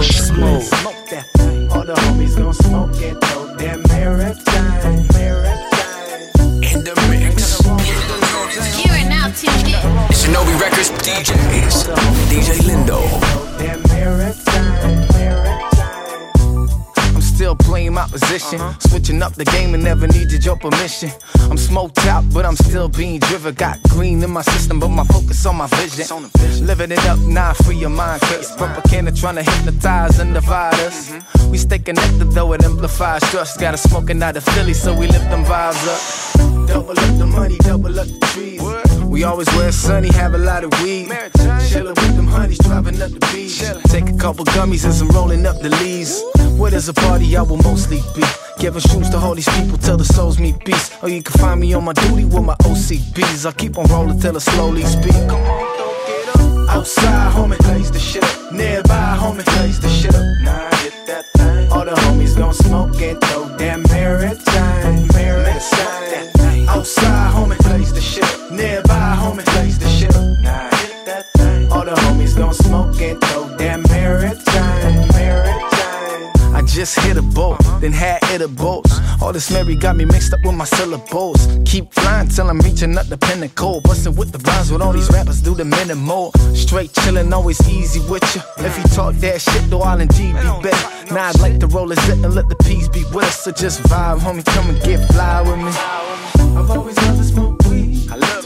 gon' smoke. Smoke that thing. All the homies gon' smoke it though. Damn maritime, maritime. In the mix. You are now tuned in. Shinobi Recordz DJs. DJ Lindo. Playing my position. Switching up the game and never needed your permission. I'm smoked out, but I'm still being driven. Got green in my system, but my focus on my vision. Living it up now, free your mind. Cause propaganda trying to hypnotize and divide us. Mm-hmm. We stay connected though, it amplifies trust. Got a smoking out of Philly, so we lift them vibes up. Double up the money, double up the trees. We always wear sunny, have a lot of weed. Chillin' with them honeys, driving up the beach. Take a couple gummies as I'm rolling up the leaves. Where there's a party, I will mostly be. Giving shoes to all these people till the souls meet peace. Or you can find me on my duty with my OCBs. I keep on rolling till I slowly speak. Come on, don't get up. Outside, homie, blaze the shit up. Nearby, homie, blaze the shit up. Nah, get that thing. All the homies gon' smoke and throw damn maritime, maritime. Outside, homie, blaze the shit up. Nearby, homie, blaze the shit up. Nah, that. All the homies gon' smoke and throw damn maritime, maritime. I just hit a boat, then had it a boats. All this Mary got me mixed up with my syllables. Keep flying till I'm reaching up the pinnacle. Bustin' with the rhymes with all these rappers do the minimal. Straight chillin', always easy with ya. If you talk that shit, though, I'll indeed be better. Now I'd like to roll a zit and let the peas be with us. So just vibe, homie, come and get fly with me. I've always loved to smoke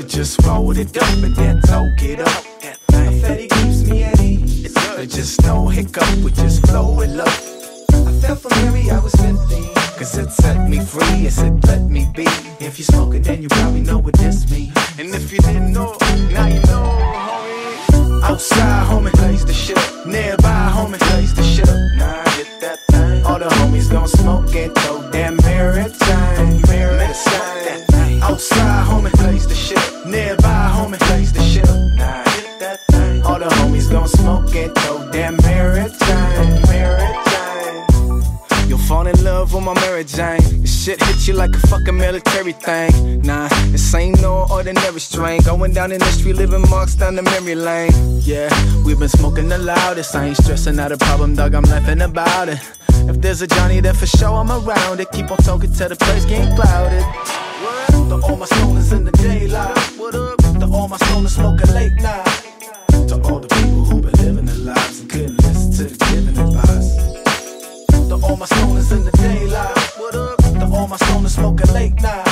weed. I love to just roll it up and then toke it up. A fatty keeps me at ease. There's just no hiccup, we just flow it up. I felt for Mary, I was 15. Cause it set me free, it said let me be. If you smoke it, then you probably know what this means. And if you didn't know, now you know, homie. Outside, homie, blaze the shit up. Nearby, homie, blaze the shit up. Nah, get that thing. All the homies gon' smoke and throw damn maritime, maritime. Outside, homie, blaze the shit. Nearby, homie, blaze the shit. Nah, get that thing. All the homies gon' smoke and throw damn. You'll fall in love with my Mary Jane. This shit hit you like a fucking military thing. Nah, this ain't no ordinary strain. Going down in the street, living marks down the memory lane. Yeah, we've been smoking the loudest. I ain't stressing out a problem, dog. I'm laughing about it. If there's a Johnny there for sure, I'm around it. Keep on talking till the place get clouded. To all my stoners in the daylight. What up? To all my stoners smoking late night. To all the people who been living their lives and couldn't listen to the giving advice. To all my stoners in the daylight. What up? To all my stoners smoking late night.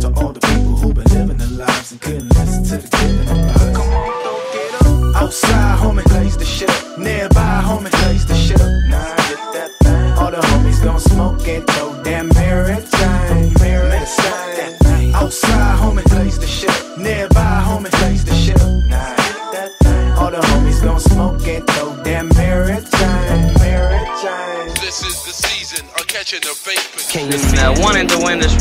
To all the people who been living their lives and couldn't listen to the giving advice. Come on,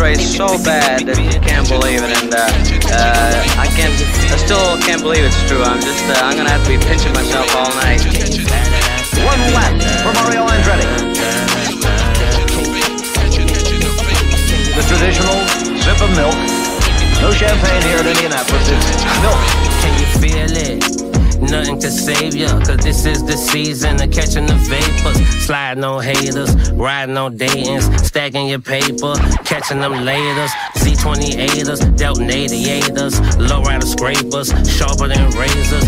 to race so bad that you can't believe it, and uh, uh, I can't, I still can't believe it's true. I'm just, uh, I'm gonna have to be pinching myself all night. One lap for Mario Andretti. The traditional sip of milk. No champagne here in Indianapolis. It's milk. Can you feel it? Nothing can save ya, cause this is the season of catching the vapors. Sliding on haters, riding on Dayton's, stacking your paper, catching them laters. Z28ers, Delta 88ers, lowrider scrapers, sharper than razors,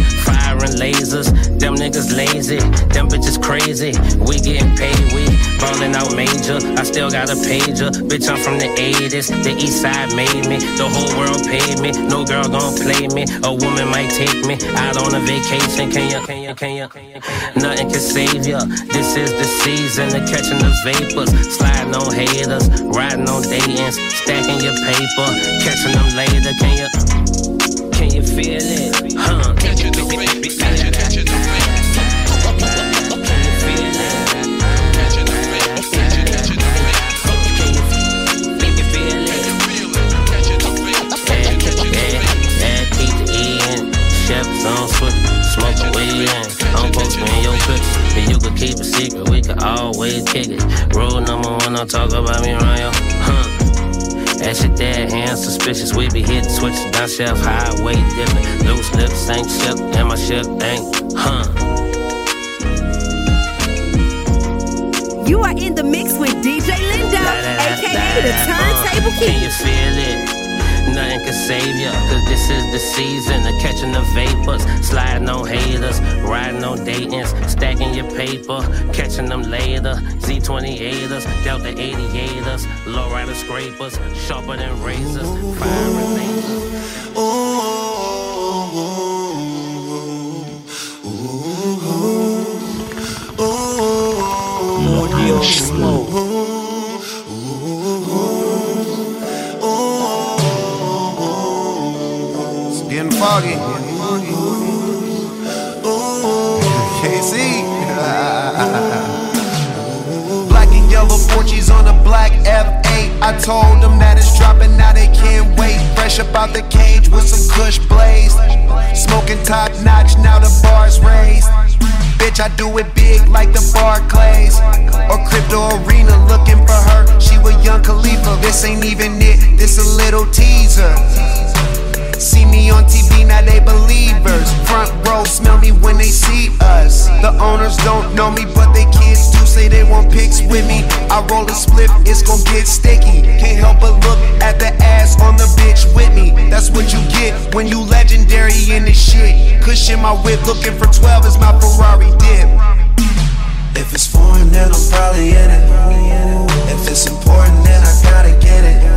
firing lasers. Them niggas lazy, them bitches crazy. We getting paid, we ballin' out major. I still got a pager, bitch, I'm from the 80s. The east side made me, the whole world paid me. No girl gon' play me, a woman might take me out on a vacation. Can ya, can ya, can ya? Nothing can save ya. This is the season of catching the vapors, sliding on haters, riding on Dayton's, stacking your paper, catching them later. Can ya, can you feel it? Huh? Catching the vapor. Catching, the vapor. Can you feel it? Catching the vapor. Catching, catching the vapor. You feel it? Feel it. The vapor. Yeah, Catching the yeah, vapor. yeah, keep the E in. Chefs on foot, smoke away in. I'm posting your picture, and you can keep a secret. We can always kick it. Rule number one, don't talk about me hands suspicious. We be hitting switches down shelf, highway dipping. Loose lips ain't ship, and my ship ain't, huh. You are in the mix with DJ Lindo, aka the uh, Turntable Can King. you feel it? Nothing can save ya, cause this is the season of catching the vapors, sliding on haters, riding on Dayton's, stacking your paper, catching them later. Z28ers, Delta 88ers, lowrider scrapers, sharper than razors, fire and lasers. Told them that it's dropping, now they can't wait. Fresh up out the cage with some Kush blaze. Smoking top notch, now the bar's raised. Bitch, I do it big like the Barclays. Or Crypto Arena looking for her. She was young Khalifa. This ain't even it, this a little teaser. See me on TV, now they believers. Front row smell me when they see us. The owners don't know me, but they kids do say they want pics with me. I roll a split, it's gon' get sticky. Can't help but look at the ass on the bitch with me. That's what you get when you legendary in this shit. Cushion my whip, looking for 12 is my Ferrari dip. If it's foreign, then I'm probably in it. If it's important, then I gotta get it.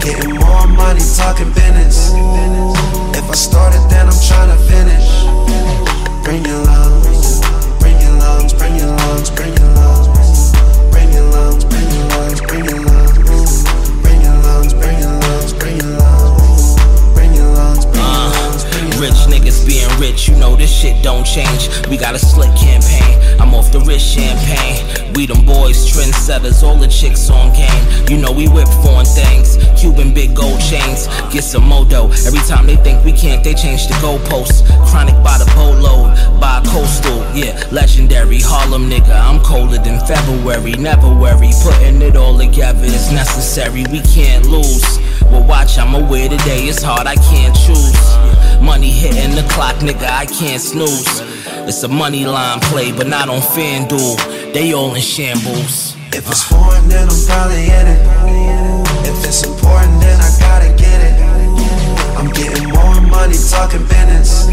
Getting more money talking business. If I started, then I'm trying to finish. Bring your lungs, bring your lungs, bring your lungs, bring your lungs, rich, you know this shit don't change. We got a slick campaign, I'm off the rich champagne. We them boys, trendsetters, all the chicks on game. You know we whip foreign things, Cuban big gold chains. Get some modo, every time they think we can't, they change the goalposts. Chronic by the boatload, by coastal, yeah, legendary Harlem nigga. I'm colder than February, never worry. Putting it all together is necessary, we can't lose. Well, watch, I'm aware today it's hard, I can't choose. Money hitting the clock, nigga, I can't snooze. It's a money line play, but not on FanDuel. They all in shambles. If it's foreign, then I'm probably in it. If it's important, then I gotta get it. I'm getting more money talking business.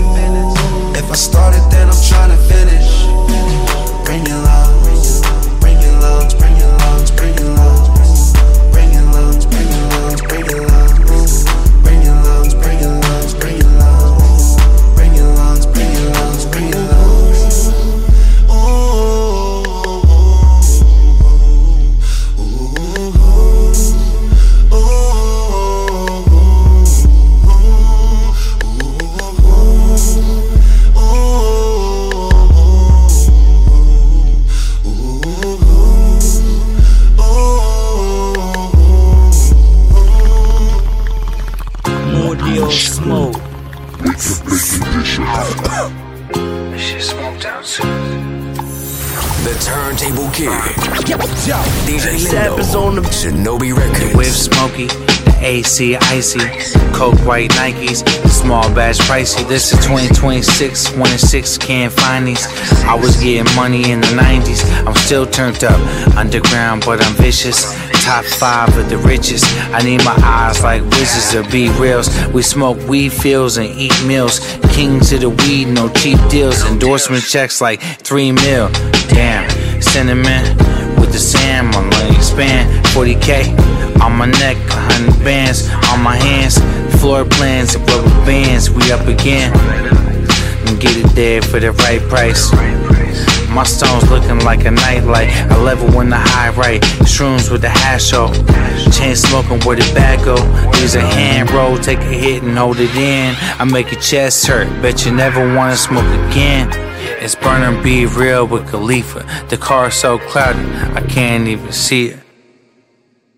If I started, then I'm trying to finish. Bring your lungs, on Lindo. the Shinobi Recordz. Smokey, the AC icy, Coke white Nikes, small batch pricey. This is 2026, one in six can't find these. I was getting money in the 90s, I'm still turned up, underground but I'm vicious. Top five of the richest. I need my eyes like wizards to be reals. We smoke weed fields and eat meals. Kings of the weed, no cheap deals. Endorsement checks like three mil. Damn, cinnamon the sand, my money expand. 40k on my neck, 100 bands on my hands. Floor plans rubber bands, we up again. And get it there for the right price. My stones looking like a nightlight. I level in the high right. Shrooms with the hash off. Chain smoking where the bag go. Use a hand roll, take a hit and hold it in. I make your chest hurt. Bet you never wanna smoke again. It's burning, be real with Khalifa. The car's so cloudy, I can't even see it.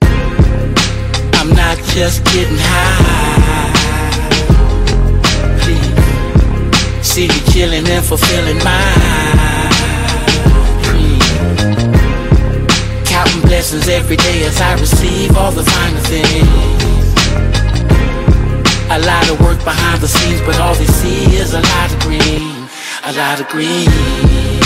I'm not just getting high. See me chilling and fulfilling my dream. Counting blessings every day as I receive all the finer things. A lot of work behind the scenes, but all they see is a lot of green. A lot of green.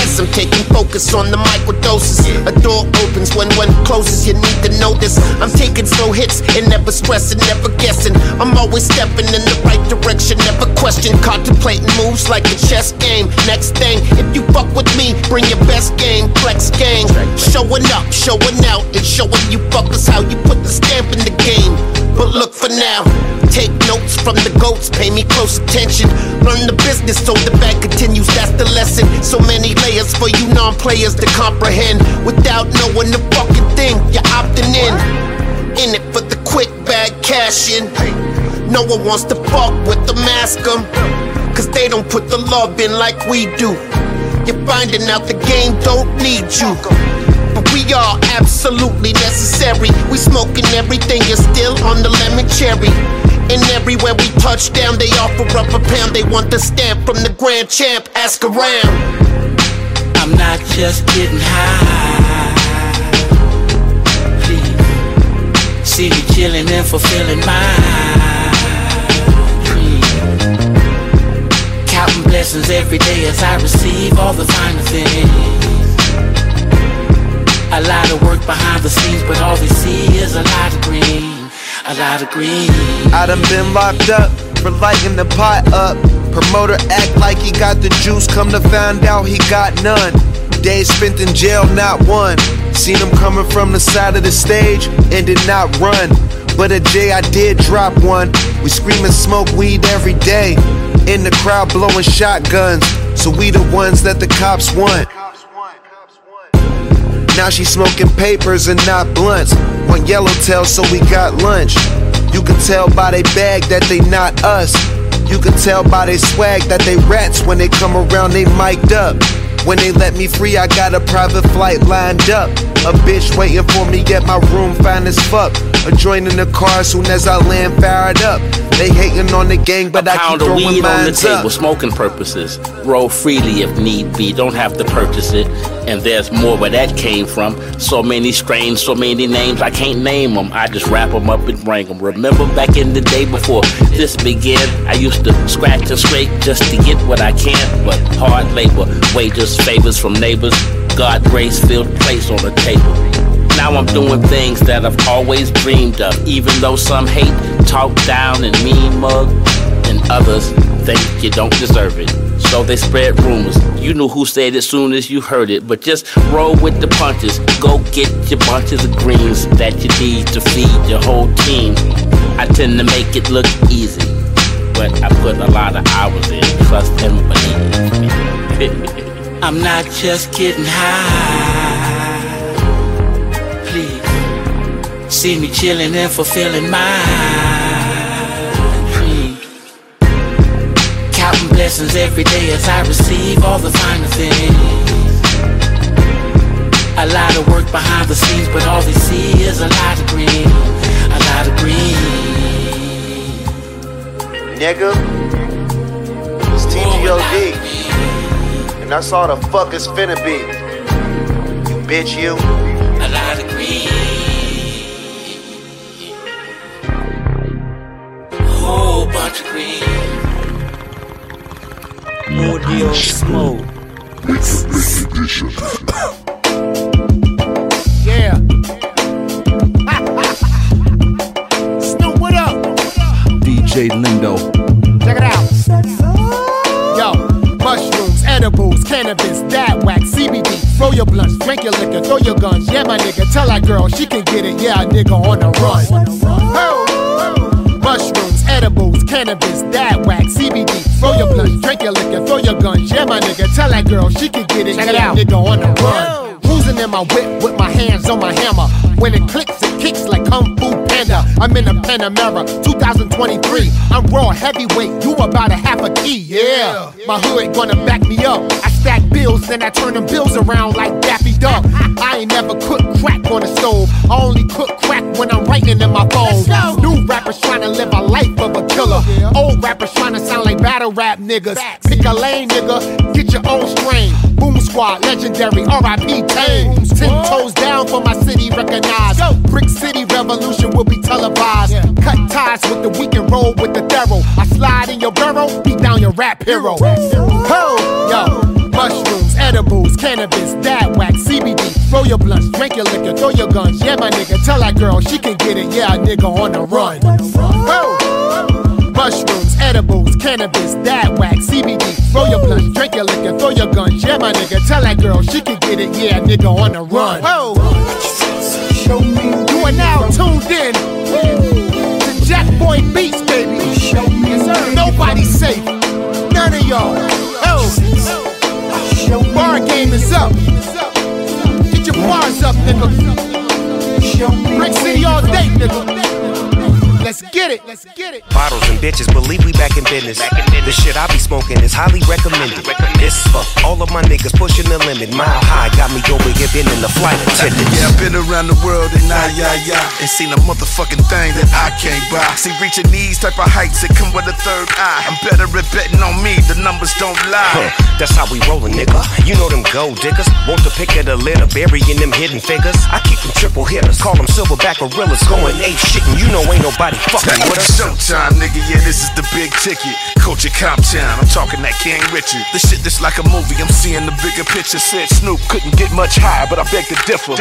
As I'm taking focus on the microdoses. A door opens when one closes, you need to know this. I'm taking slow hits and never stressing, never guessing. I'm always stepping in the right direction, never question. Contemplating moves like a chess game. Next thing, if you fuck with me, bring your best game, flex game. Showing up, showing out, and showing you fuckers how you put the stamp in the game. But look for now, take notes from the goats, pay me close attention. Learn the business so the bag continues, that's the lesson. So many layers for you non players to comprehend. Without knowing the fucking thing, you're opting in. In it for the quick bag cashing. No one wants to fuck with the mask 'em, Cause they don't put the love in like we do. You're finding out the game don't need you. We are absolutely necessary. We smoking everything, you're still on the lemon cherry. And everywhere we touch down, they offer up a pound. They want the stamp from the grand champ. Ask around. I'm not just getting high. Please see me chilling and fulfilling my dream. Counting blessings every day as I receive all the finer things. A lot of work behind the scenes, but all they see is a lot of green, a lot of green. I done been locked up for lighting the pot up. Promoter act like he got the juice, come to find out he got none. Days spent in jail, not one. Seen him coming from the side of the stage and did not run. But a day I did drop one. We scream and smoke weed every day. In the crowd blowing shotguns. So we the ones that the cops want. Now she smoking papers and not blunts. Want yellowtail, so we got lunch. You can tell by they bag that they not us. You can tell by they swag that they rats when they come around, they mic'd up. When they let me free, I got a private flight lined up. A bitch waiting for me at my room, fine as fuck. A joint in the car soon as I land fired up. They hating on the gang, but I keep Pound of throwing weed on the table, up. smoking purposes. Roll freely if need be, don't have to purchase it. And there's more where that came from. So many strains, so many names, I can't name them. I just wrap them up and bring them. Remember back in the day before this began, I used to scratch and scrape just to get what I can. But hard labor, wages, favors from neighbors, God grace filled place on the table. Now I'm doing things that I've always dreamed of, even though some hate, talk down, and mean mug, and others think you don't deserve it. So they spread rumors. You knew who said it soon as you heard it, but just roll with the punches. Go get your bunches of greens that you need to feed your whole team. I tend to make it look easy, but I put a lot of hours in. Trust and believe. I'm not just getting high. Please see me chilling and fulfilling my dream. Counting blessings every day as I receive all the finer things. A lot of work behind the scenes, but all they see is a lot of green, a lot of green. Nigga, it's TGOD. And that's all the fuck it's finna be. You bitch, you. A lot of green. Whole bunch of green. Audio smoke. Yeah. Snoop, what up? DJ Lindo. Blunts, drink your liquor, throw your guns. Yeah, my nigga, tell that girl she can get it. Yeah, a nigga on the run. Oh. Mushrooms, edibles, cannabis, dab wax, CBD. Throw your blunts, drink your liquor, throw your guns. Yeah, my nigga, tell that girl she can get it. Check it yeah, out. nigga on the run. Cruising in my whip with my hands on my hammer. When it clicks, it kicks like Kung Fu Panda. I'm in a Panamera, 2023. I'm raw heavyweight, you about a half a key, yeah. My hood gonna back me up. I stack bills, then I turn them bills around like Daffy Duck. I ain't never cooked crack on the stove. I only cook crack when I'm writing in my phone. New rappers trying to live a life of a killer. Old rappers trying to sound like battle rap niggas. Pick a lane, nigga. Get your own strain. Boom Squad, legendary. R.I.P. Tame. Ten toes down for my city recognized. Brick City Revolution will be televised. Cut ties with the weak and roll with the thorough. I slide in your barrel, beat down your rap hero. Ho, yo. Mushrooms, edibles, cannabis, dab wax, CBD. Roll your blunts, drink your liquor, throw your guns. Yeah, my nigga, tell that girl she can get it. Yeah, a nigga on the run. Ho! Mushrooms, edibles, cannabis, dab wax, CBD. Roll your blunts, drink your liquor, throw your guns. Yeah, my nigga, tell that girl she can get it. Yeah, a nigga on the run. Ho! You are now tuned in to Jack Boy Beats, baby. Nobody's safe. Y'all. Oh. Bar game is up. Get your bars up, nigga. Brick City all day, nigga. Let's get it. Let's get it. Bottles and bitches, believe we back in business. back in The shit I be smoking is highly recommended. This for all of my niggas pushing the limit. Mile high got me over here been in the flight attendant. Yeah, I've been around the world and I, yeah, yeah, and seen a motherfucking thing that I can't buy. See, reaching these type of heights, it come with a third eye. I'm better at betting on me, the numbers don't lie. Huh, that's how we rollin', nigga. You know them gold diggers. Want to pick of the litter, burying them hidden figures. I keep them triple hitters, call them silverback gorillas, going ape shit, and you know ain't nobody fucking with us. Showtime, nigga, yeah, this is the big ticket. Culture Comptown, I'm talking that King Richard. This shit that's like a movie, I'm seeing the bigger picture. Said Snoop couldn't get much higher, but I beg to differ.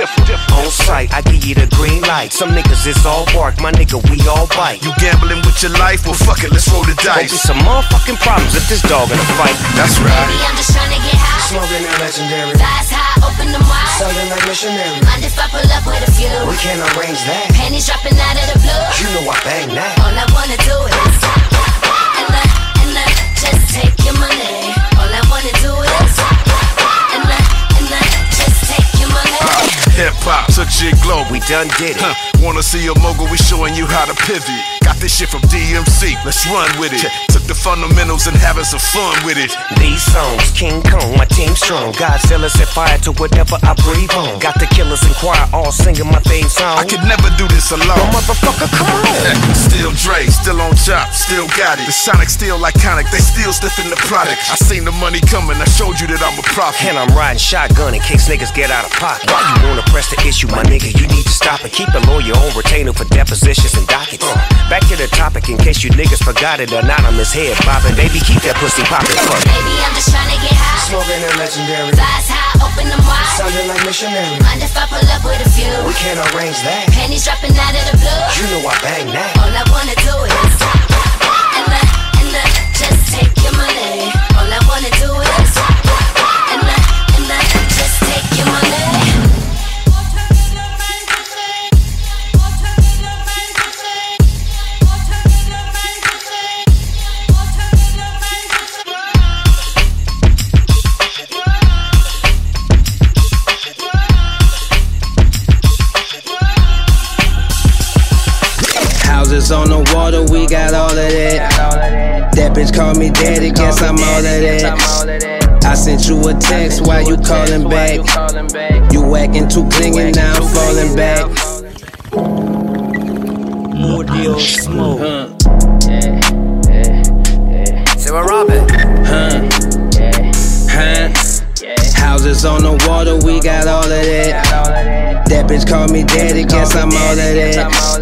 On sight, I give you the green light. Some niggas is all bark, my nigga, we all bite. You gambling with your life? Well, fuck it, let's roll the Gonna be some motherfucking problems if this dog in a fight. That's right. Baby, I'm just tryna get high. Smoking that legendary. Thighs high, open them wide. Sounding like missionary. Mind if I pull up with a few? We can't arrange that. Panties dropping out of the blue. You know I bang that. All I wanna do is and I, and I just take your money. All I wanna do is Hip hop took shit global. We done did it. Huh. Wanna see a mogul? We showing you how to pivot. Got this shit from DMC. Let's run with it. Took the fundamentals and having some fun with it. These songs, King Kong, my team strong. Godzilla set fire to whatever I breathe on. Got the killers in choir all singing my theme song. I could never do this alone. No motherfucker, come on. still Dre, still on top, still got it. The Chronic still iconic, they still stiffing the product. I seen the money coming, I showed you that I'm a prophet. And I'm riding shotgun in case niggas get out of pocket. Why you wanna press the issue, my nigga? You need to stop and Keep a lawyer on retainer for depositions and dockets. Back to the topic in case you niggas forgot it. Anonymous head bobbing. Baby, keep that pussy poppin'. Fuck. Baby, I'm just tryna get high. Smoking that legendary. Thighs high, open them wide. Sounding like missionary. Mind if I pull up with a few? We can't arrange that. Pennies dropping out of the blue. You know I bang that. All I wanna do is and Houses on the water, we got all of that. That bitch called me daddy, guess I'm all of that. I sent you a text, why you calling back? You acting too clingy, now I'm falling back. More deal smoke. Say what Robin? Huh? Huh? Houses on the water, we got all of that. That bitch called me daddy, guess I'm all of that.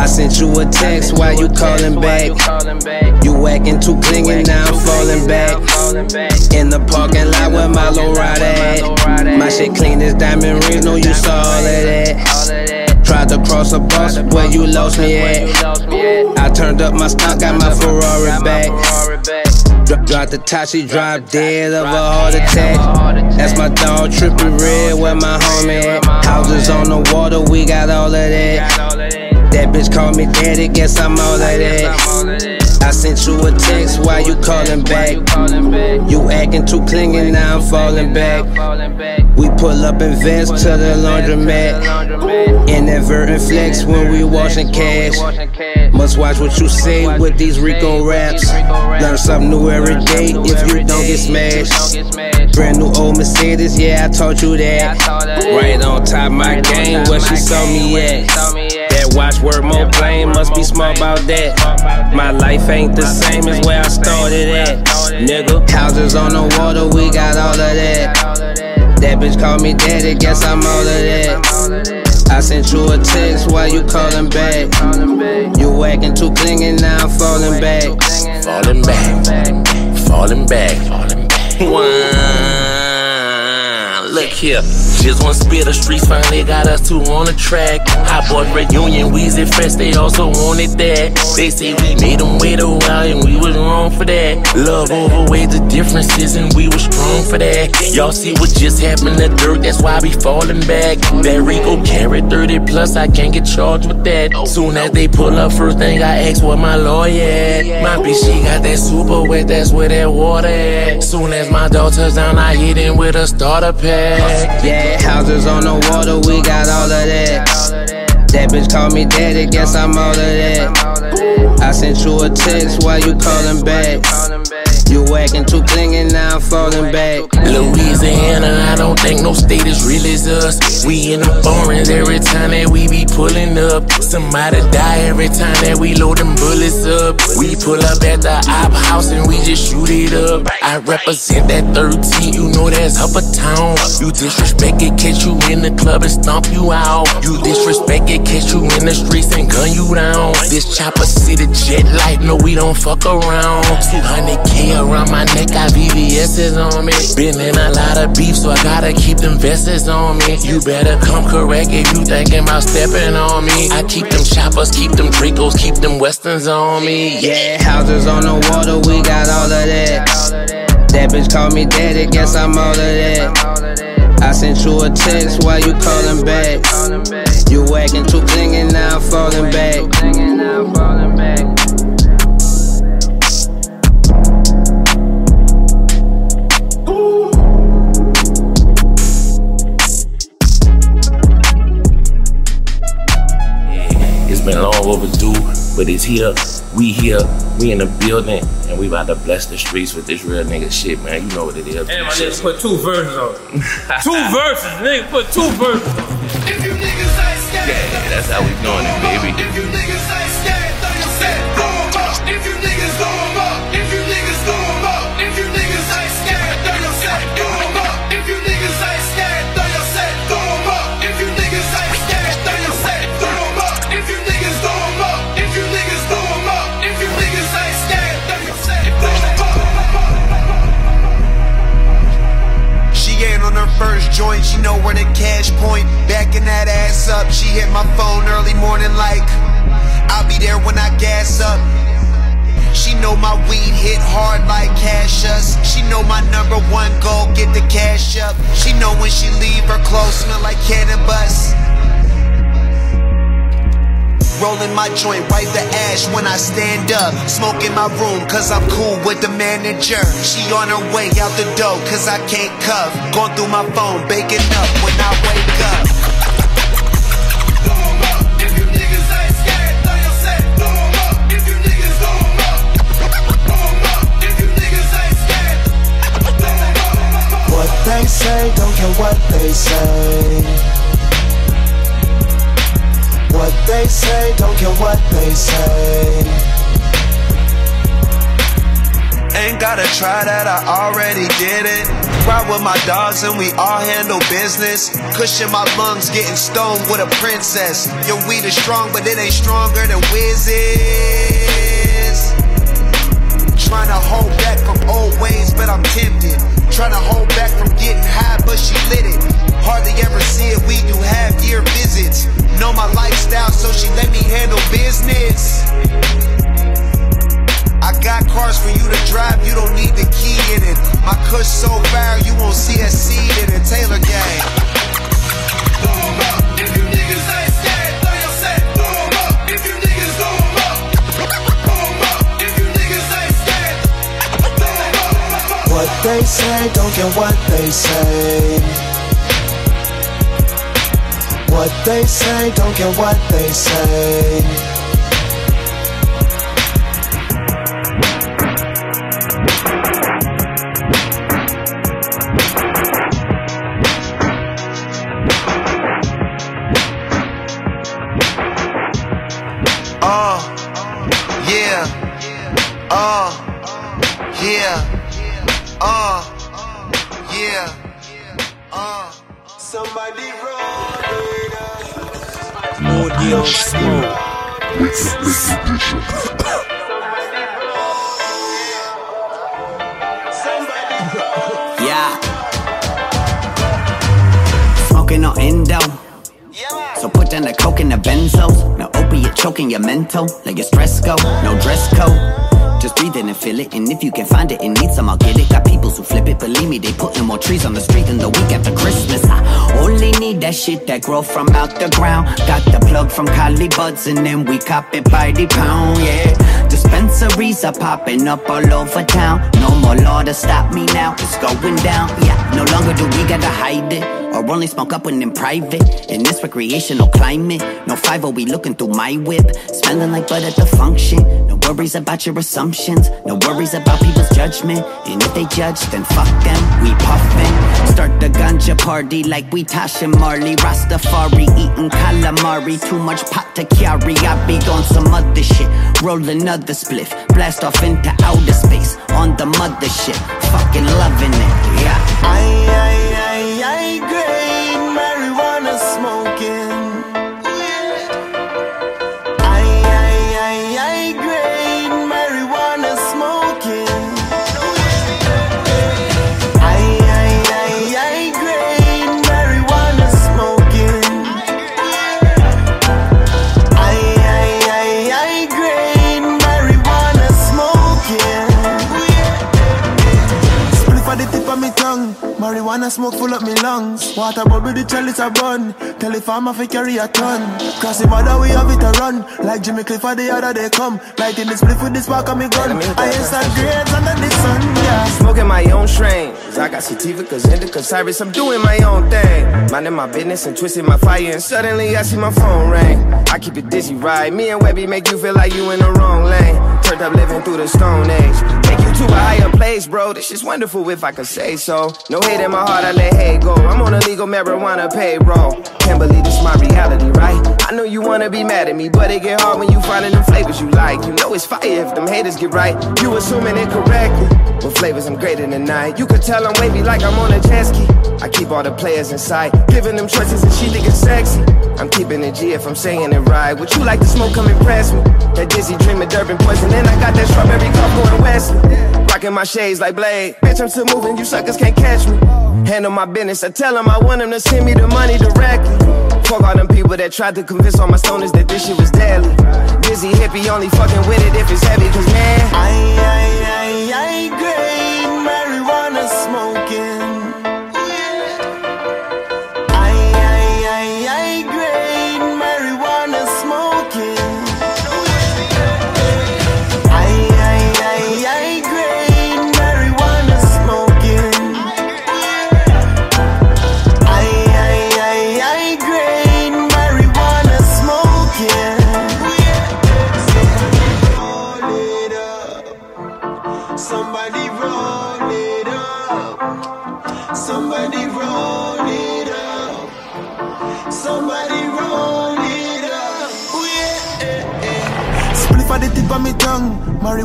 I sent you a text, why you calling back? You acting too clingy, now I'm falling back. In the parking lot where my low rider at. My shit clean as diamond rings, know you saw all of that. Tried to cross a bus where you lost me at. I turned up my stock, got my Ferrari back. Drop, drop the top, she dropped dead of a heart attack. That's my dog, trippy red, where my homie at. Houses on the water, we got all of that. That bitch called me daddy, guess I'm all of that. I sent you a text, why you calling back? You acting too clingy, now I'm falling back. We pull up and vest to the laundromat. Inadvertent flex when we washing cash. Must watch what you say with these Rico raps. Learn something new every day if you don't get smashed. Brand new old Mercedes, yeah, I taught you that. Right on top my game, where she saw me at. That watch, work more plain, must be smart about that. My life ain't the same as where I started at. Nigga, houses on the water, we got all of that. That bitch called me daddy, guess I'm all of that. I sent you a text while you calling back. You whacking too clingy, now I'm falling back. Falling back, falling back, falling back. One, look here. Just one spit of streets finally got us two on the track. Hot boy reunion, Weezy Fresh, they also wanted that. They say we made them wait a while and we was wrong for that. Love overweighed the differences and we was strong for that. Y'all see what just happened to Dirt, that's why we falling back. That Rico carry 30 plus, I can't get charged with that. Soon as they pull up, first thing I ask what my lawyer at. My bitch, she got that super wet, that's where that water at. Soon as my dog touch down, I hit him with a starter pack. Yeah, houses on the water, we got all of that. That bitch called me daddy, guess I'm all of that. I sent you a text while you calling back. You whacking too clingy, now I'm falling back. Louisiana, I don't think no state is real as us. We in the foreigns every time that we be pulling up. Somebody die every time that we load them bullets up. We pull up at the op house and we just shoot it up. I represent that 13, you know that's upper town. You disrespect it, catch you in the club and stomp you out. You disrespect it, catch you in the streets and gun you down. This chopper city jet life, no we don't fuck around. 200k around my neck, got VVS's on me. Been in a lot of beef, so I gotta keep them vests on me. You better come correct if you thinking about stepping on me. I keep them choppers, keep them Dracos, keep them Westerns on me. Yeah, houses on the water, we got all of that. That bitch called me daddy, guess I'm all of that. I sent you a text while you calling back. You whacking too clingy, now I'm falling back. Overdue, but it's here. We here. We in the building, and we about to bless the streets with this real nigga shit, man. You know what it is. Hey, my nigga put two verses on two verses, nigga put two verses on it. Yeah, that's how we doing it, baby. Joint, she know where the cash point. Backing that ass up, she hit my phone early morning like I'll be there when I gas up. She know my weed hit hard like cash us. She know my number one goal, get the cash up. She know when she leave her clothes smell like cannabis. Rolling my joint, wipe the ash when I stand up. Smoke in my room, cause I'm cool with the manager. She on her way out the door, cause I can't cuff. Going through my phone, baking up when I wake up. They say, don't care what they say. What they say, don't care what they say. Ain't gotta try that, I already did it. Ride with my dogs and we all handle business. Cushion my lungs, getting stoned with a princess. Your weed is strong, but it ain't stronger than Wiz is. Trying to hold back from old ways, but I'm tempted. Trying to hold back from getting high, but she lit it. Hardly ever see it, we do half year visits. Know my lifestyle, so she let me handle business. I got cars for you to drive, you don't need the key in it. My Kush so fire, you won't see a seed in it. Taylor gang. Throw 'em up. If you niggas ain't scared, throw your set, throw 'em up. If you niggas throw 'em up, throw 'em up. If you niggas ain't scared, throw 'em up. What they say, don't care what they say. What they say, don't care what they say. Me, they putting more trees on the street than the week after Christmas. I only need that shit that grow from out the ground. Got the plug from Cali Buds and then we cop it by the pound. Yeah. Dispensaries are popping up all over town. No more law to stop me now. It's going down. Yeah. No longer do we gotta hide it. Or only smoke up when in private. In this recreational climate. No 5 we looking through my whip. Smelling like bud at the function. No worries about your assumptions. No worries about people's judgment. And if they judge, then fuck them. We puffin'. Start the ganja party like we Tasha Marley. Rastafari eating calamari. Too much pot to carry. I be on some other shit. Roll another spliff. Blast off into outer space. On the mothership. Fucking loving it. Yeah. I, I, smoke full up me lungs. Water bubble the chalice I bun. Tell the farmer fi carry a ton. Cause the mother we have it a run. Like Jimmy Clifford the other day come. Lighting the spliff with the spark of me gun. I instant grades under the sun, yeah. Smoking my own strains. I got sativicas, indicas, Cyrus. I'm doing my own thing. Minding my business and twisting my fire. And suddenly I see my phone ring. I keep it dizzy, right? Me and Webby make you feel like you in the wrong lane. Turned up living through the stone age. Take you to a higher place, bro. This is wonderful if I could say so. No hate in my heart, I let hate go. I'm on a legal marijuana payroll. Can't believe this my reality, right? I know you wanna be mad at me, but it get hard when you finding them flavors you like. You know it's fire if them haters get right. You assuming it correctly. What flavors I'm greater than night? You could tell I'm wavy like I'm on a jet ski. I keep all the players in sight, giving them choices and she think sexy. I'm keeping it G if I'm saying it right. Would you like to smoke? Come impress me. That dizzy dream of Durban poison, and I got that strawberry cup going west. Rocking my shades like Blade. Bitch, I'm still moving, you suckers can't catch me. Handle my business, I tell them I want them to send me the money directly. Fuck all them people that tried to convince all my stoners that this shit was deadly. Dizzy hippie only fucking with it if it's heavy, cause man. I, I, I, I, great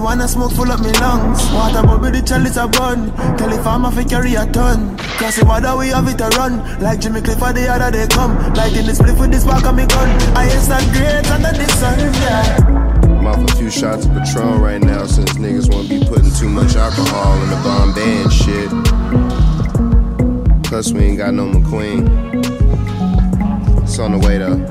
Marijuana smoke full up me lungs. Water bubble the chalice a bun. Tell the farmer fi carry a ton. Cause the we have it a run. Like Jimmy Clifford the other day come. Like in the spliff with this spark of me gun. I instant grades under the sun, yeah. I'm off a few shots of Patron right now since niggas won't be putting too much alcohol in the Bombay and shit. Plus, we ain't got no McQueen. It's on the way though.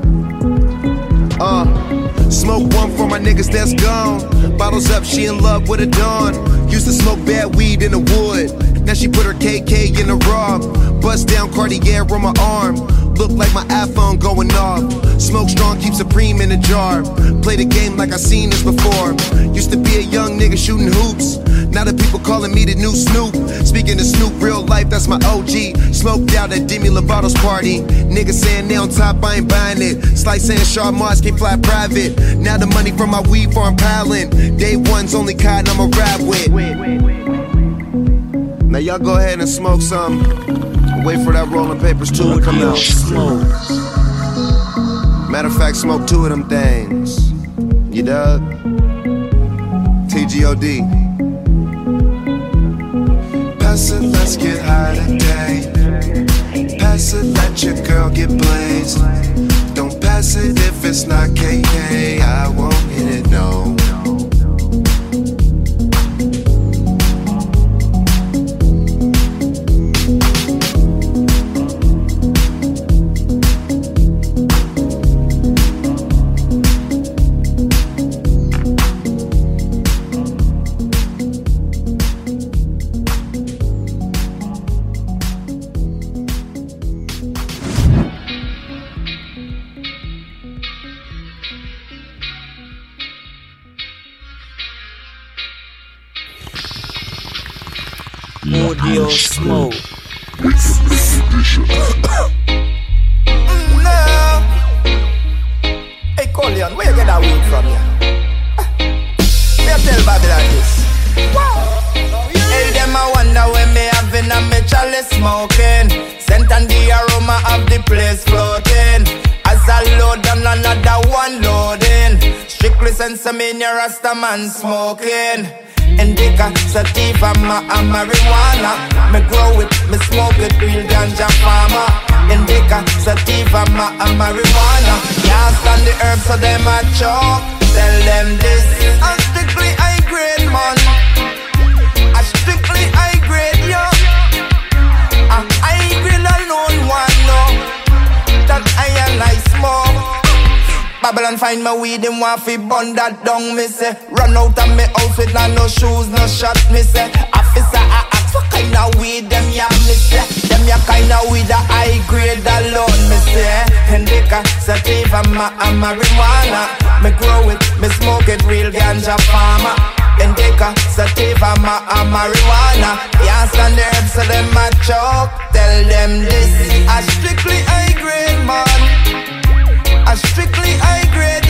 Uh, smoke one for my niggas that's gone. Bottles up, she in love with a dawn. Used to smoke bad weed in the wood. Now she put her KK in the raw. Bust down Cartier on my arm. Look like my iPhone going off. Smoke strong, keep Supreme in a jar. Play the game like I seen this before. Used to be a young nigga shooting hoops. Now the people calling me the new Snoop. Speaking of Snoop, real life, that's my OG. Smoked out at Demi Lovato's party. Niggas saying they on top, I ain't buying it. Slice saying Sharp Mars can't fly private. Now the money from my weed farm piling. Day one's only cotton I'ma ride with. Now y'all go ahead and smoke some. Wait for that rolling papers two to come out. Matter of fact, smoke two of them things. You dug? Till BGOD. Pass it, let's get high today. Pass it, let your girl get blazed. Don't pass it if it's not KK. I won't hit it, no. Sense me in your rasta man smoking. Indica, sativa, ma and marijuana. Me grow it, me smoke it, real ganja farmer. Indica, sativa, ma and marijuana. Can't stand the herbs, so them a choke. Tell them this. I'm strictly high grade, man. Babylon find my weed, them want fi bun that down, me say. Run out of me house with nah, no shoes, no shot, me say. Officer, I ask what kind of weed them ya, me say. Them ya kind of weed a high grade alone, me say. Indica, sativa, ma and marijuana. Me grow it, me smoke it, real ganja farmer. Indica, sativa, ma and marijuana. Can't stand the herbs, so them a choke. Tell them this, I strictly high grade man. I strictly high grade,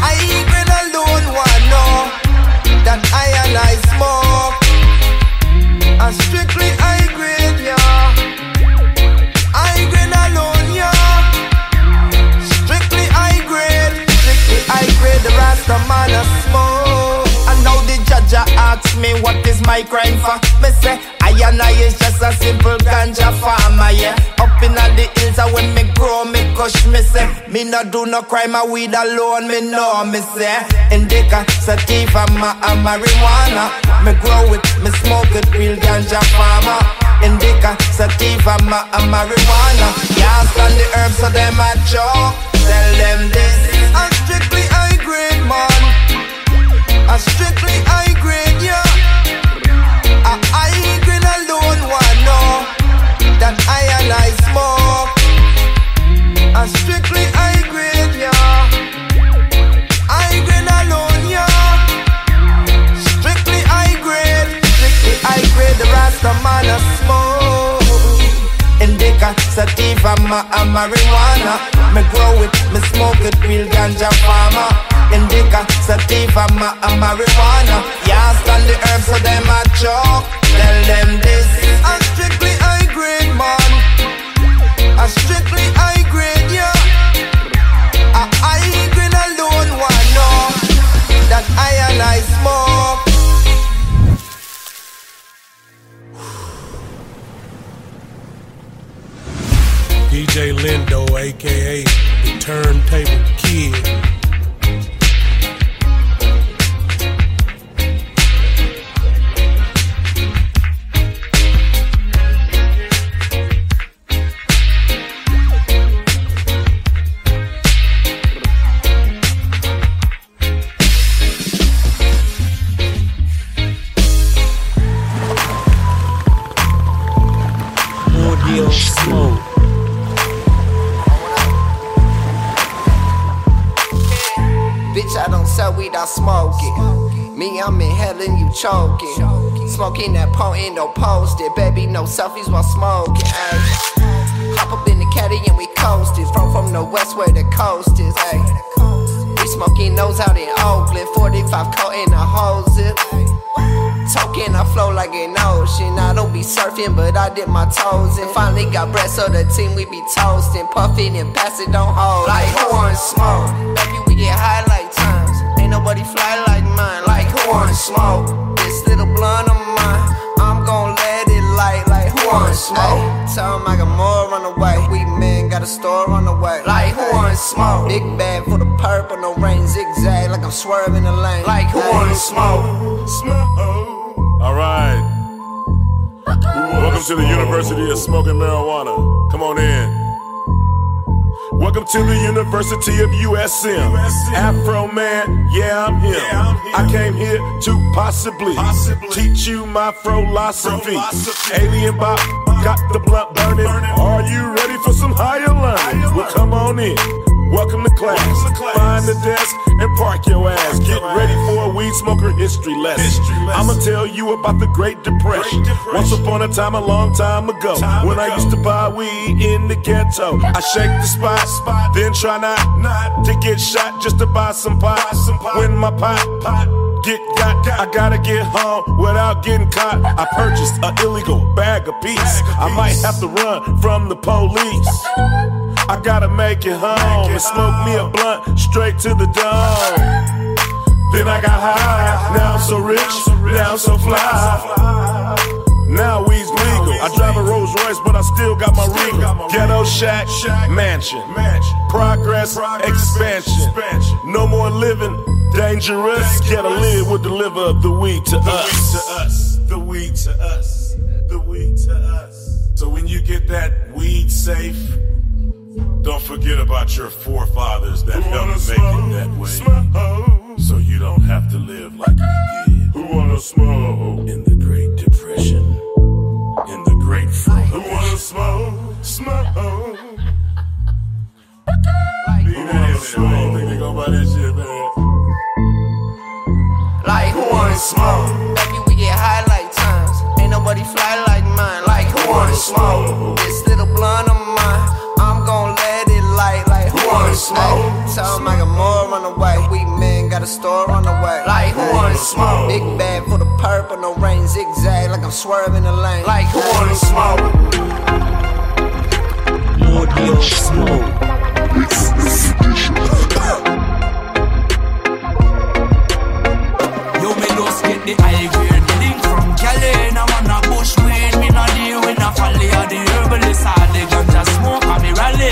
high grade alone, one no. That I smoke. Strictly Me no do no crime, I weed alone, me know, me say. Indica, sativa, ma and marijuana. Me grow it, me smoke it, real ganja farmer. Indica, sativa, ma and marijuana. Can't stand the herbs, so them a choke. Tell them this. I'm strictly high grade, man. I'm strictly high grade, yeah. I high grade alone, one no. That I and I smoke. I'm strictly high sativa, ma and marijuana. Me grow it, me smoke it, real ganja farmer. Indica, sativa, ma and marijuana. Yeah, stand the herbs, so them a choke. Tell them this. I'm strictly high grade, man. I'm strictly high grade, yeah. I high grade alone, one no. That I DJ Lindo, aka the Turntable Kid. Smoking that potent, no post it. Baby, no selfies while smoking. Ay. Hop up in the caddy and we coasted. From from the west where the coast is. Ay. We smoking those out in Oakland. 45 coat in a hose. Token, I flow like an ocean. I don't be surfing, but I dip my toes in. Finally got bread, so the team we be toasting. Puffing and pass it, don't hold. Like who want smoke? Baby, we get high like times. Ain't nobody fly like mine. Like who wanna smoke? This little blunt of mine, I'm gon' let it light. Like who wanna smoke? Tell 'em I got more on the way. We men got a store on the way. Like who wanna smoke? Big bag for the purple, no rain zigzag. Like I'm swerving the lane. Like who wanna smoke? All right. Welcome to the University of Smoking Marijuana. Come on in. Welcome to the University of USM. Afroman, yeah, I'm him. I came here to possibly, teach you my philosophy. Alien Bob got the blunt burning. Are you ready for some higher learning? Well, come on in. Welcome to class. Find the desk and park your ass. Get ready for a weed smoker history lesson. I'ma tell you about the Great Depression. Once upon a time, a long time ago, when I used to buy weed in the ghetto, I shake the spot, then try not not to get shot just to buy some pot. When my pot get got, I gotta get home without getting caught. I purchased an illegal bag of peace. I might have to run from the police. I gotta make it home and smoke me a blunt straight to the dome. Then I got high, now I'm so rich, now I'm so fly. Now weed's legal. I drive a Rolls Royce, but I still got my Regal. Ghetto shack, mansion, progress, expansion. No more living dangerous. Gotta live with the liver of the weed to us. The weed to us. The weed to us. So when you get that weed safe, don't forget about your forefathers that helped make it that way. So you don't have to live like we did. Who wanna smoke? In the Great Depression. In the Great Fraud. Who wanna smoke? Smoke. Leave that in there. Think they gon' buy that shit, man. Like who wanna smoke? Baby, we get high like times. Ain't nobody fly like mine. Like who wanna smoke? This little blunt of mine, I'm gon' let it light. Wanna smoke? Tell 'em I got more on the way. We men got a store on the way. Like who wanna smoke? Big bag for the purple, no rain zigzag. Like I'm swerving the lane. Like who wanna smoke? Audio smoke. Yo, me just get the high grade link from Cali. Now on a bush weed, me not deal with a folly or the herbalist or the ganja rally,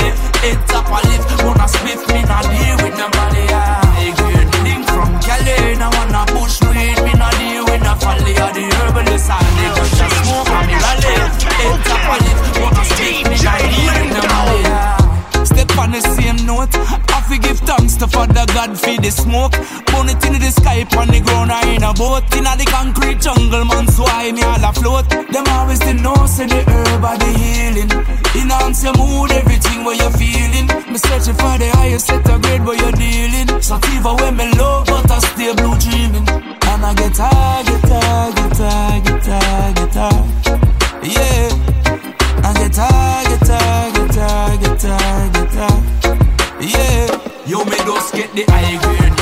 it up a lift, wanna split me not deal with nobody. High grade link from Cali. Now on a push weed, me not deal with a folly or the herbalist or the ganja smoke. And me rally, it up a lift, wanna split me not deal with nobody. Step on the same note. I fi give thanks to Father God for the smoke. Burn it in the sky, on the ground, or in a boat. In a the concrete jungle, man, so I me all afloat. Them always the know, say the herb are the healing. Enhance your mood, everything what you're feeling. Me searching for the highest set of grade where you're dealing. Sativa when me love, but I stay blue dreaming. And I get high, get high, get high, get high, get high. Yeah. I get high, get high, get the high grade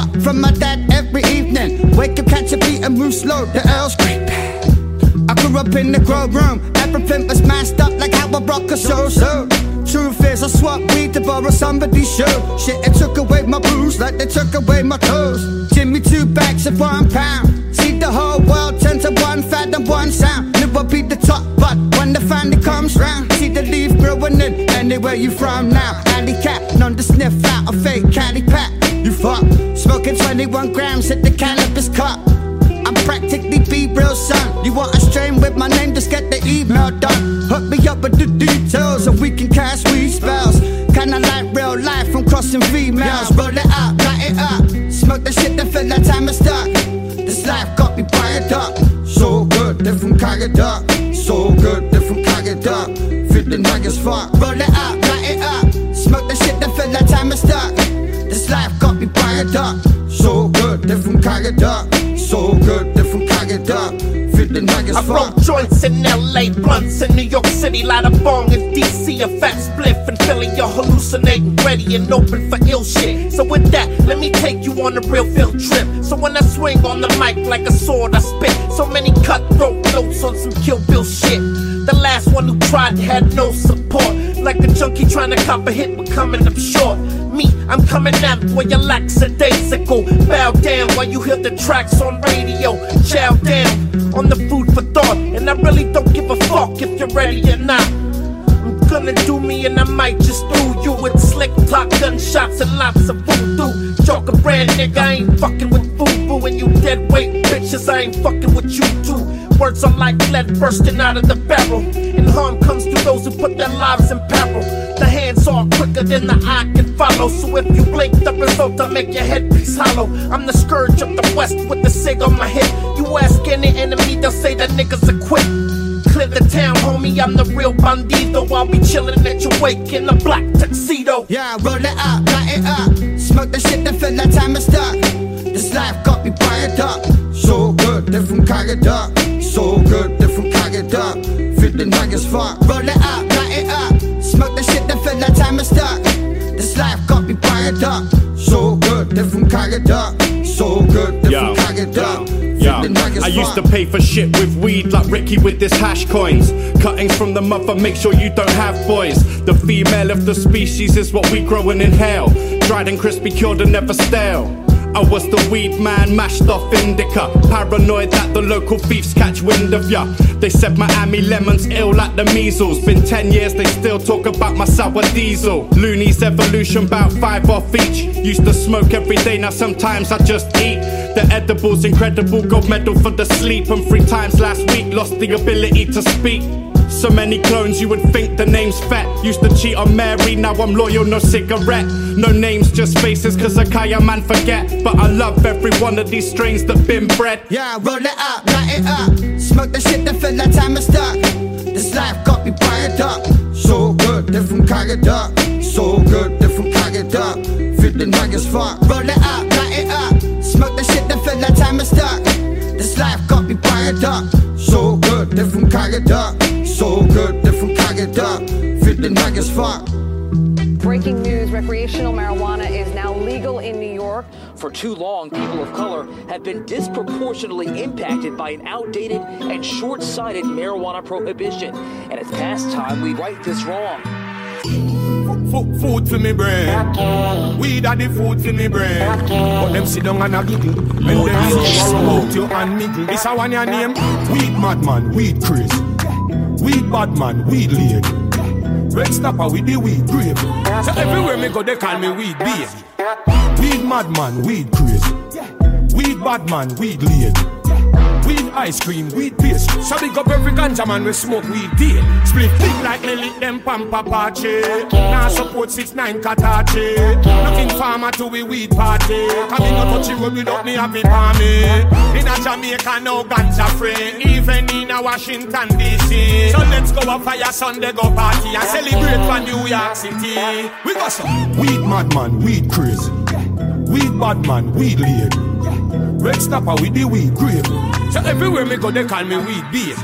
pop from my dad every evening. Wake up, catch a beat and move slow. The L's creep. I grew up in the grow room. Everything was mashed up like how I rock a show. So, truth is, I swapped weed to borrow somebody's shoe. Shit, it took away my blues like they took away my toes. Jimmy two bags of one pound. See the whole world turn to one fat and one sound. Never be the top, but when the family comes round, see the leaf growing in anywhere you from now. Alley cat, none to sniff out a fake smoking 21 grams at the cannabis cup. I'm practically be real son. You want a strain with my name? Just get the email done. Hook me up with the details so we can cast weed spells. Kinda like real life, I'm crossing females. Roll it up, light it up. Smoke the shit that feel like time is stuck. This life got me fired up. So good, different kind up. So good, different kind up. Feeling like it's fuck. Roll it up, up. So good, different kind up. So good, different kind up. Feeling like it's I roll joints in LA, blunts in New York City, light a bong in DC, a fat spliff and Philly. You're hallucinating, ready and open for ill shit. So with that, let me take you on a real field trip. So when I swing on the mic like a sword, I spit so many cutthroat notes on some Kill Bill shit. The last one who tried had no support, like a junkie trying to cop a hit but coming up short. Me, I'm coming out where you lackadaisical. Bow down while you hear the tracks on radio. Chow down on the food for thought. And I really don't give a fuck if you're ready or not. I'm gonna do me and I might just do you with slick talk, gunshots, and lots of voodoo. Joke a brand nigga, I ain't fucking with boo boo. And you dead weight bitches, I ain't fucking with you too. Words are like lead bursting out of the barrel. And harm comes to those who put their lives in peril. The hands are quicker than the eye can follow. So if you blink, the result will make your headpiece hollow. I'm the scourge of the west with the cig on my hip. You ask any enemy, they'll say that niggas are quick. Clear the town, homie, I'm the real bandido. I'll be chillin' at your wake in a black tuxedo. Yeah, roll it up, light it up. Smoke the shit that feel like time is stuck. This life got me fired up. So good, different kind up. So good, different kind up. Feeling like it's fuck. Roll it up, it up. Smoke the shit feel like time is stuck. This life got me fired up. So good, different kind up. So good, different kind up. Yeah, Feeling like it's I used to pay for shit with weed like Ricky with this hash coins. Cuttings from the mother, make sure you don't have boys. The female of the species is what we grow and inhale. Dried and crispy, cured and never stale. I was the weed man, mashed off indica. Paranoid that the local thieves catch wind of ya. They said Miami lemons ill like the measles. Been 10 years, they still talk about my sour diesel. Looney's evolution, about five off each. Used to smoke every day, now sometimes I just eat. The edibles, incredible gold medal for the sleep. And three times last week, lost the ability to speak. So many clones, you would think the name's fat. Used to cheat on Mary, now I'm loyal, no cigarette. No names, just faces, cause a Kaya man forget. But I love every one of these strains that been bred. Yeah, roll it up, light it up. Smoke the shit that feel like time is stuck. This life got me fired up. So good, different kind up. So good, different kind up. Feeling like it's fuck. Roll it up, light it up. Smoke the shit that feel like time is stuck. This life got me fired up. So good, different kind. So good, different kind up. Feeling like it's fuck. Breaking news recreational marijuana is now legal in New York. For too long, people of color have been disproportionately impacted by an outdated and short sighted marijuana prohibition. And it's past time we right this wrong. Food, food for me brain. Weed are the food for me brain. But them sit down and a giggle. When them see about you and niggle. This a one your name. Weed madman, weed crazy. Weed badman, weed lady. Red snapper with the weed grave. So everywhere me go, they call me weed baby. Weed madman, weed crazy. Weed badman, weed lady. Weed ice cream, weed pastry. So big up every ganja man we smoke weed deal. Split big like Lily, them pampa pache. Now support 6-9 katache. Looking farmer to we weed party. Coming no touchy road without me it for. In a Jamaica, no ganja free. Even in a Washington DC. So let's go a fire Sunday, go party and celebrate for New York City. We got some weed madman, weed crazy. Weed badman, weed lady. Red snapper with the weed grave. So everywhere me go, they call me weed baby.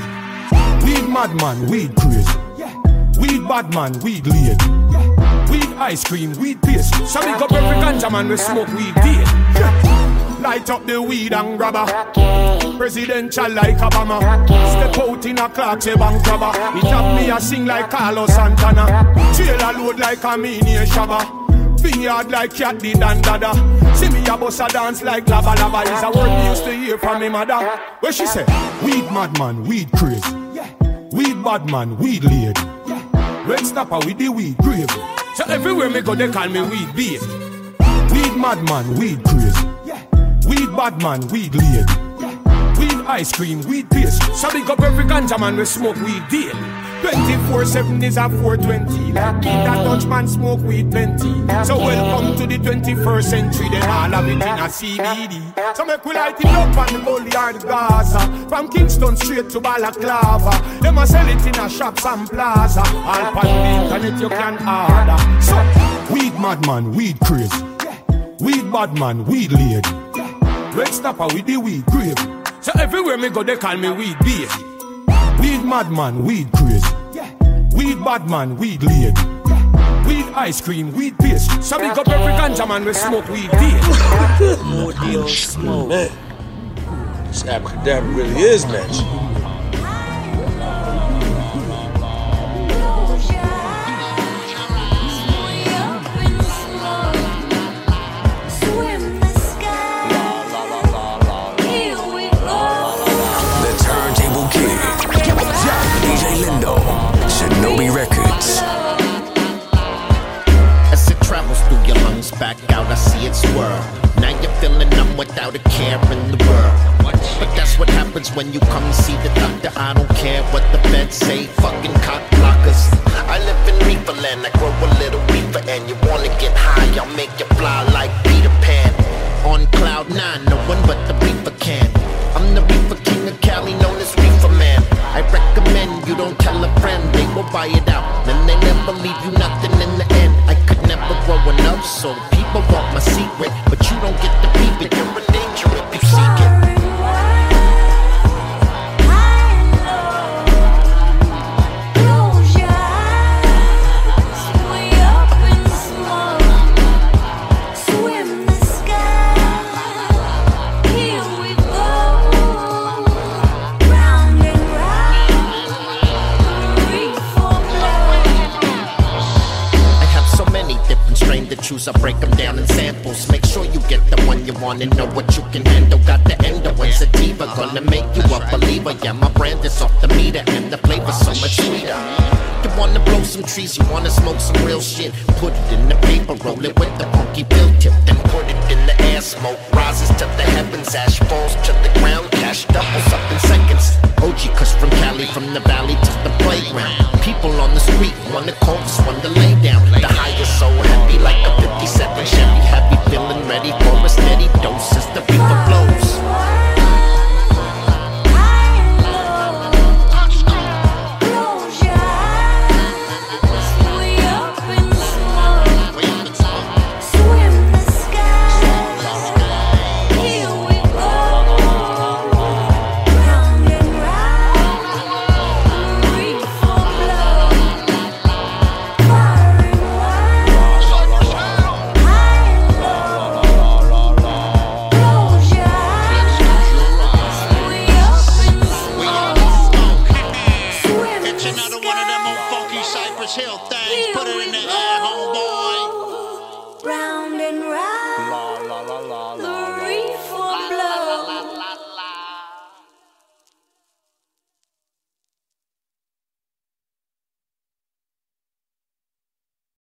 Weed madman, weed crazy. Weed badman, weed lady. Weed ice cream, weed paste. So big up every ganja man we smoke weed. Yeah. Light up the weed and grabber. Presidential like Obama. Step out in a clock, say bank robber. He tap me a sing like Carlos Santana. Trailer load like a mini Shabba. Vineyard like cat did and dada. See me a bust a dance like lava lava. Is a word me used to hear from me mother. Where she say, weed madman, weed crazy. Weed bad man, weed lady. Red snapper with the weed grave. So everywhere me go, they call me weed babe. Weed madman, weed crazy. Weed bad man, weed lady. Weed ice cream, weed paste. So big up every ganja man we smoke weed daily. 24-7 is a 420 Like me that Dutch man smoke weed plenty. So welcome to the 21st century Then all of it in a CBD So make we light it up on the Boulevard Gaza. From Kingston straight to Balaclava. Them a sell it in a shops and plaza. All on the internet you can order. So, weed madman, weed crazy. Weed bad man, weed lady. Red snapper with the weed grave. So everywhere me go they call me weed babe Madman, weed crazy. Weed badman, weed lady. Weed ice cream, weed paste. So big up every ganja man we smoke weed deal. More deal smoke. Man, this abracadabra really is magic. Back out, I see it swirl. Now you're feeling numb without a care in the world. But that's what happens when you come see the doctor. I don't care what the feds say, fucking cock blockers. I live in reefer land, I grow a little reefer, and you wanna get high, I'll make you fly like Peter Pan. On cloud nine, no one but the reefer can. I'm the reefer king of Cali, known as. I recommend you don't tell a friend, they will buy it out. Then they never leave you nothing in the end. I could never grow enough, so people want my secret, but you don't get to peep it. You're in danger if you seek it. Choose. I break them down in samples. Make sure you get the one you want and know what you can handle. Got the endo and sativa, gonna make you a believer. Yeah, my brand is off the meter and the flavor's so much sweeter. You wanna blow some trees, you wanna smoke some real shit. Put it in the paper, roll it with the funky bill tip, then put it in the air. Smoke rises to the heavens, ash falls to the ground, cash doubles up in seconds. OG Kush from Cali, from the valley to the playground. People on the street wanna call this one to lay down. The high is so heavy, like a 57 Chevy, heavy feeling ready for a steady dose as the paper flows.